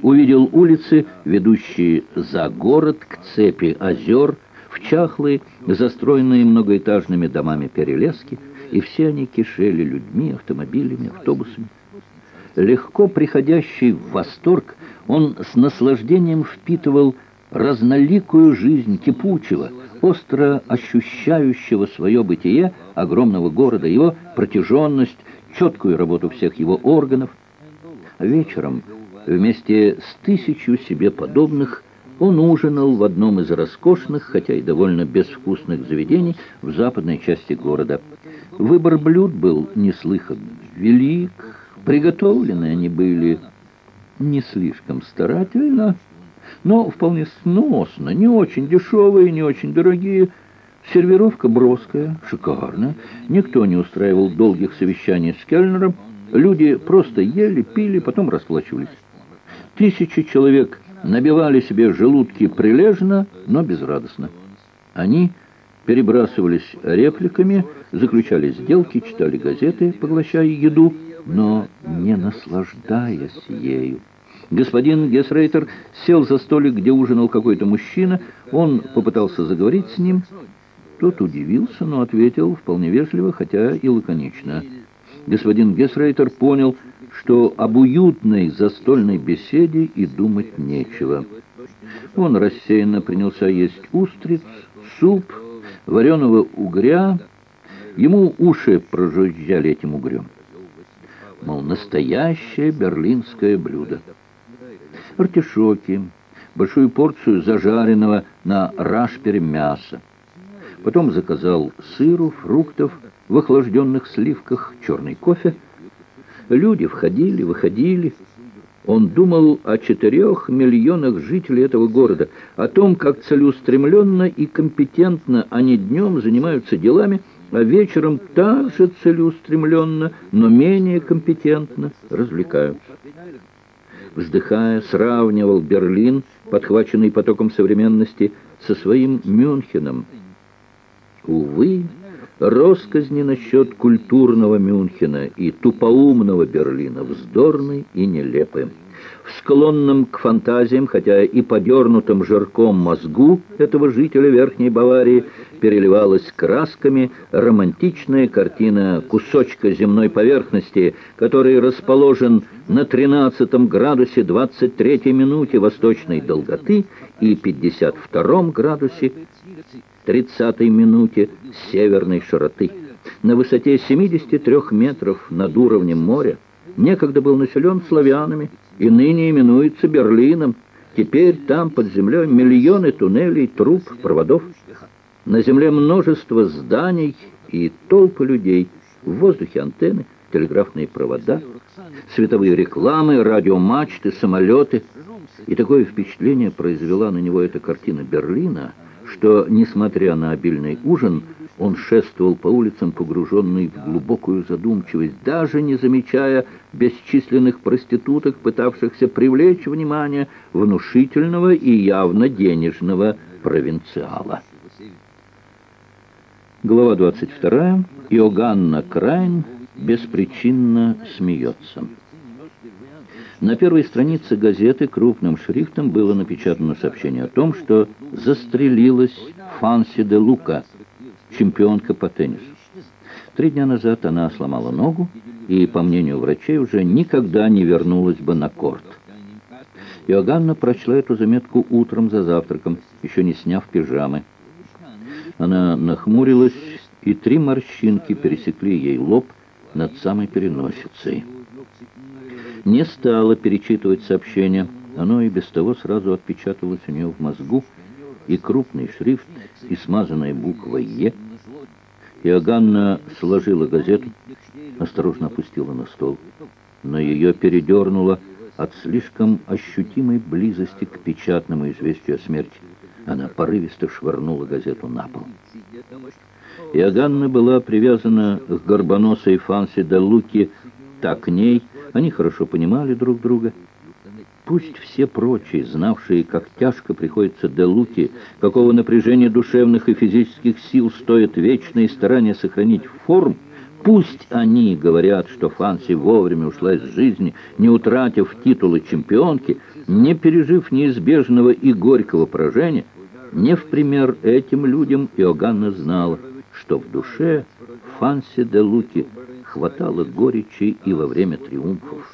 увидел улицы, ведущие за город к цепи озер, в чахлые, застроенные многоэтажными домами перелески, и все они кишели людьми, автомобилями, автобусами. Легко приходящий в восторг, он с наслаждением впитывал разноликую жизнь кипучего, остро ощущающего свое бытие огромного города, его протяженность, четкую работу всех его органов. Вечером вместе с тысячу себе подобных он ужинал в одном из роскошных, хотя и довольно безвкусных заведений в западной части города. Выбор блюд был неслыхан велик, приготовлены они были не слишком старательно, но вполне сносно, не очень дешевые, не очень дорогие. Сервировка броская, шикарная. Никто не устраивал долгих совещаний с Кельнером. Люди просто ели, пили, потом расплачивались. Тысячи человек набивали себе желудки прилежно, но безрадостно. Они перебрасывались репликами, заключали сделки, читали газеты, поглощая еду, но не наслаждаясь ею. Господин Гесрейтер сел за столик, где ужинал какой-то мужчина. Он попытался заговорить с ним. Тот удивился, но ответил вполне вежливо, хотя и лаконично. Господин Гесрейтер понял, что об уютной застольной беседе и думать нечего. Он рассеянно принялся есть устриц, суп, вареного угря. Ему уши прожужжали этим угрем. Мол, настоящее берлинское блюдо артишоки, большую порцию зажаренного на рашпере мяса. Потом заказал сыру, фруктов, в охлажденных сливках, черный кофе. Люди входили, выходили. Он думал о четырех миллионах жителей этого города, о том, как целеустремленно и компетентно они днем занимаются делами, а вечером также целеустремленно, но менее компетентно развлекаются вздыхая, сравнивал Берлин, подхваченный потоком современности, со своим Мюнхеном. Увы, росказни насчет культурного Мюнхена и тупоумного Берлина вздорны и нелепы. В склонном к фантазиям, хотя и подернутом жирком мозгу этого жителя Верхней Баварии, переливалась красками романтичная картина кусочка земной поверхности, который расположен на 13 градусе 23 минуте восточной долготы и 52 градусе 30 минуте северной широты. На высоте 73 метров над уровнем моря некогда был населен славянами, и ныне именуется Берлином. Теперь там под землей миллионы туннелей, труб, проводов. На земле множество зданий и толпы людей. В воздухе антенны, телеграфные провода, световые рекламы, радиомачты, самолеты. И такое впечатление произвела на него эта картина Берлина, что, несмотря на обильный ужин, он шествовал по улицам, погруженный в глубокую задумчивость, даже не замечая бесчисленных проституток, пытавшихся привлечь внимание внушительного и явно денежного провинциала. Глава 22. Иоганна Крайн беспричинно смеется. На первой странице газеты крупным шрифтом было напечатано сообщение о том, что застрелилась Фанси де Лука – чемпионка по теннису. Три дня назад она сломала ногу и, по мнению врачей, уже никогда не вернулась бы на корт. Иоганна прочла эту заметку утром за завтраком, еще не сняв пижамы. Она нахмурилась, и три морщинки пересекли ей лоб над самой переносицей. Не стала перечитывать сообщение, оно и без того сразу отпечаталось у нее в мозгу, и крупный шрифт, и смазанная буква «Е». Иоганна сложила газету, осторожно опустила на стол, но ее передернуло от слишком ощутимой близости к печатному известию о смерти. Она порывисто швырнула газету на пол. Иоганна была привязана к горбоносой Фанси де Луки так ней, они хорошо понимали друг друга, Пусть все прочие, знавшие, как тяжко приходится Делуки, какого напряжения душевных и физических сил стоят вечные старания сохранить форм, Пусть они говорят, что Фанси вовремя ушла из жизни, не утратив титулы чемпионки, не пережив неизбежного и горького поражения, не в пример этим людям Иоганна знала, что в душе Фанси де Луки хватало горечи и во время триумфов.